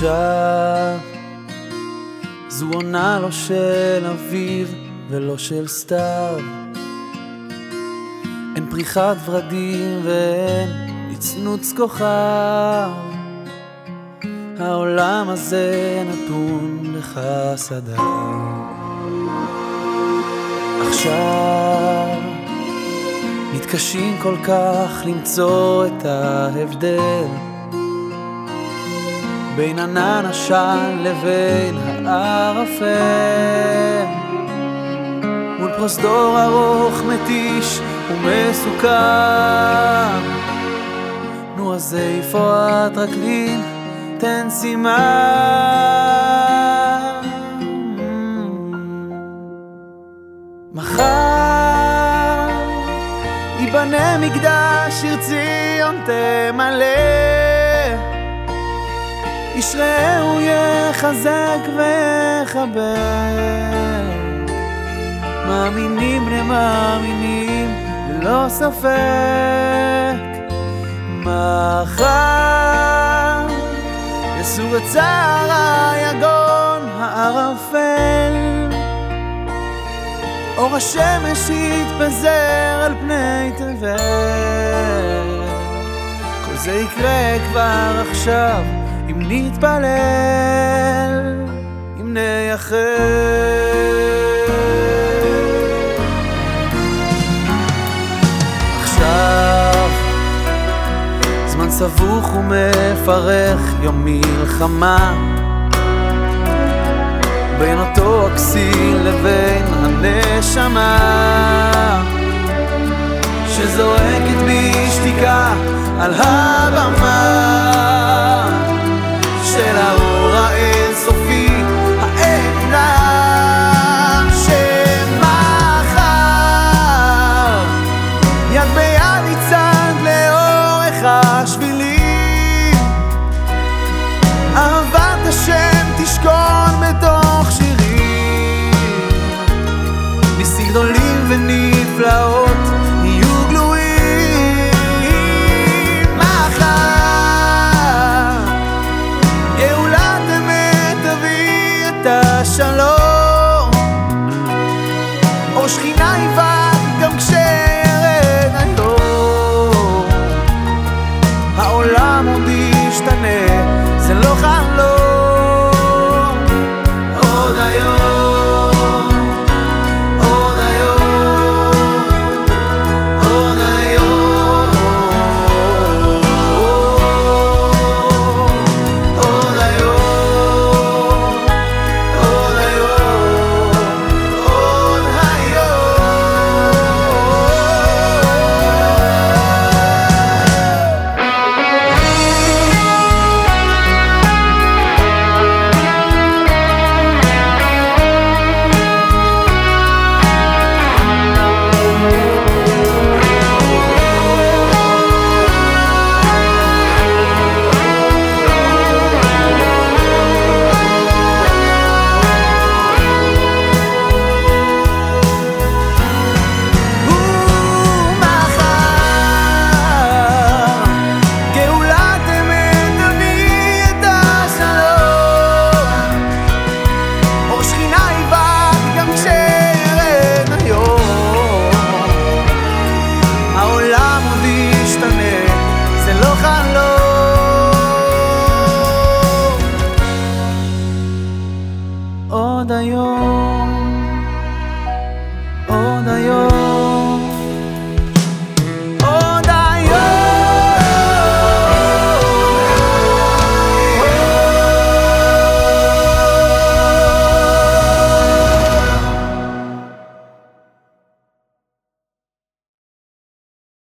עכשיו זו עונה לא של אביב ולא של סתיו. אין פריחת ורדים ואין נצנוץ כוכב. העולם הזה נתון לחסדיו. עכשיו מתקשים כל כך למצוא את ההבדל בין ענן עשן לבין הערפל מול פרוזדור ארוך מתיש ומסוכן. נו אז איפה הטרקלין תן סימן. מחר ייבנה מקדש עיר ציון תמלא איש רעהו יחזק ויחבק מאמינים בני מאמינים ללא ספק. מחר יסור את צער היגון הערפל. אור השמש יתפזר על פני תבל. כל זה יקרה כבר עכשיו אם נתפלל, אם נייחד. עכשיו, זמן סבוך ומפרך יום מלחמה. בין אותו הכסיל לבין הנשמה. שזועקת בשתיקה על הבמה